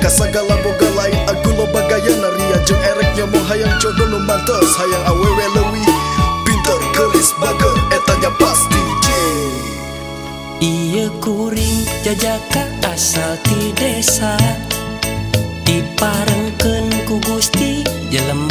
kasagala boga lain agulo bagayana ria jeng ereknya mau hayang jodoh nu mantes hayang awewe leuwih pinter keris bager etanya pasti J Iya kuring jajaka asal ti desa. Diparengkeun ku Gusti jelema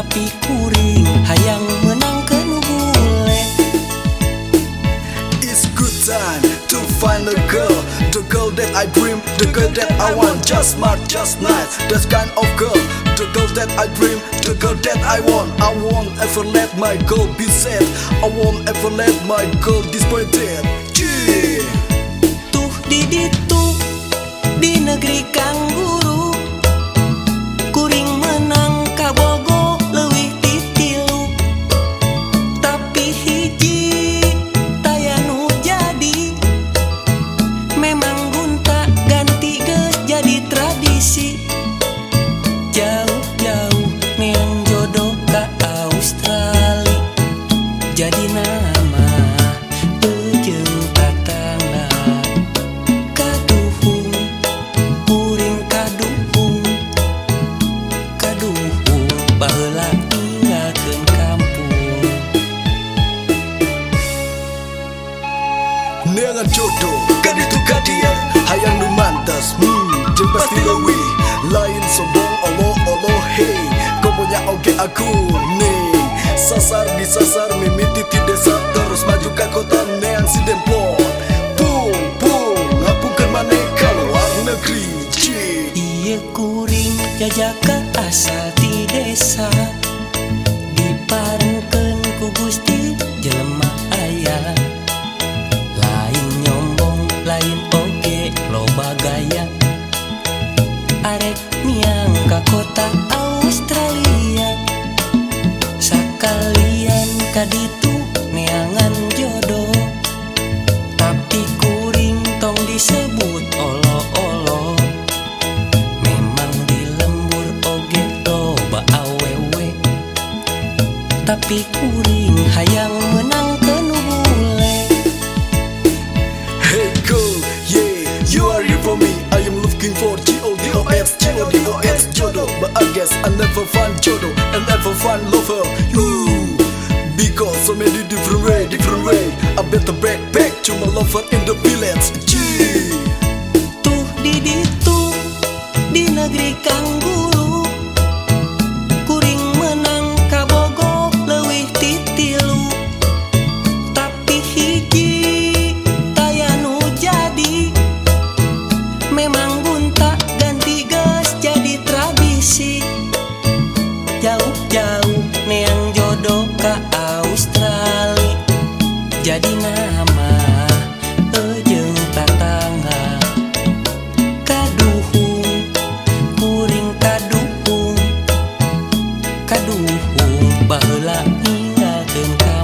Tapi kuring hayang menangkan bule. It's good time to find a girl The girl that I dream The girl that I want. Just smart, just nice That kind of girl. The girl that I dream The girl that I want. I won't ever let my girl be sad. I won't ever let my girl disappointed Yeah Tuh di ditu di negeri kang Neangan jodoh Kan itu kadia Hayang nu mantas Hmm Jeng pasti. lewi Lain sombong olo olo hey. Kau punya oke aku nih Sasar di sasar mimiti di desa Terus maju ke kota neang si demplon oge loba gaya Arek miang ka kota Australia. Sakalian kaditu neangan jodoh. Tapi kuring tong disebut olo-olo. Memang di lembur oge loba awewe. Tapi kuring hayang never find lover. You, because so many different way, different way. I better back back to my lover in the village. G. Tuh di ditu di negeri kang khu bờ làng ia đường ca